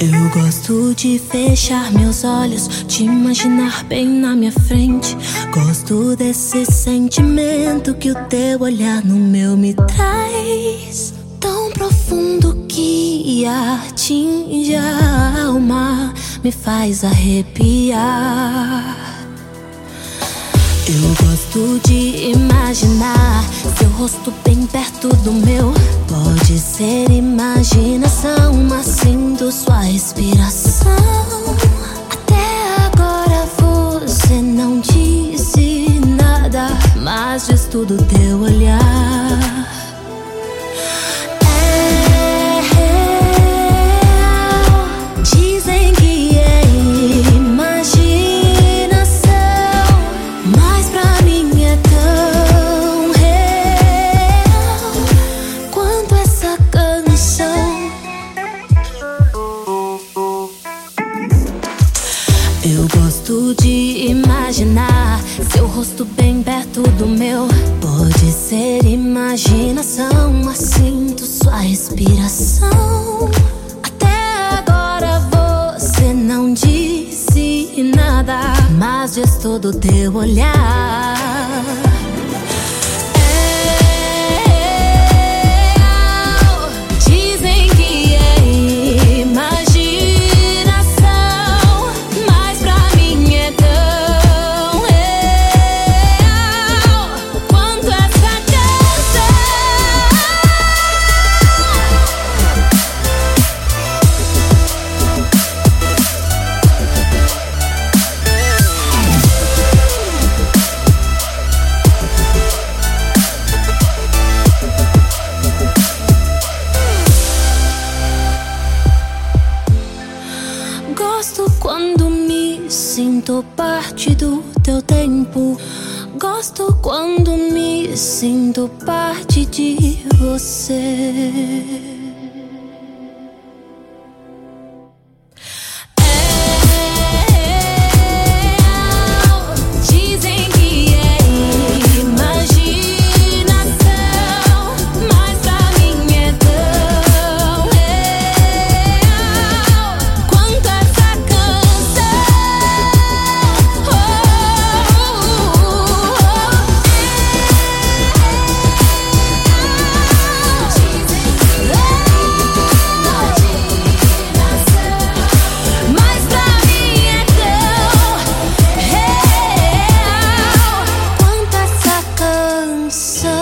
Eu gosto de fechar meus olhos, te imaginar bem na minha frente. Gosto desse sentimento que o teu olhar no meu me traz. Tão profundo que atinge a alma, me faz arrepiar. Eu gosto de imaginar seu rosto sua respiração. Até agora você não disse nada, mas diz tudo teu olhar. Eu gosto de imaginar seu rosto bem perto do meu. Pode ser imaginação, mas sinto sua respiração. Até agora você não disse nada, mas diz todo teu olhar. Gosto quando me sinto parte do teu tempo. Gosto quando me sinto parte de você. so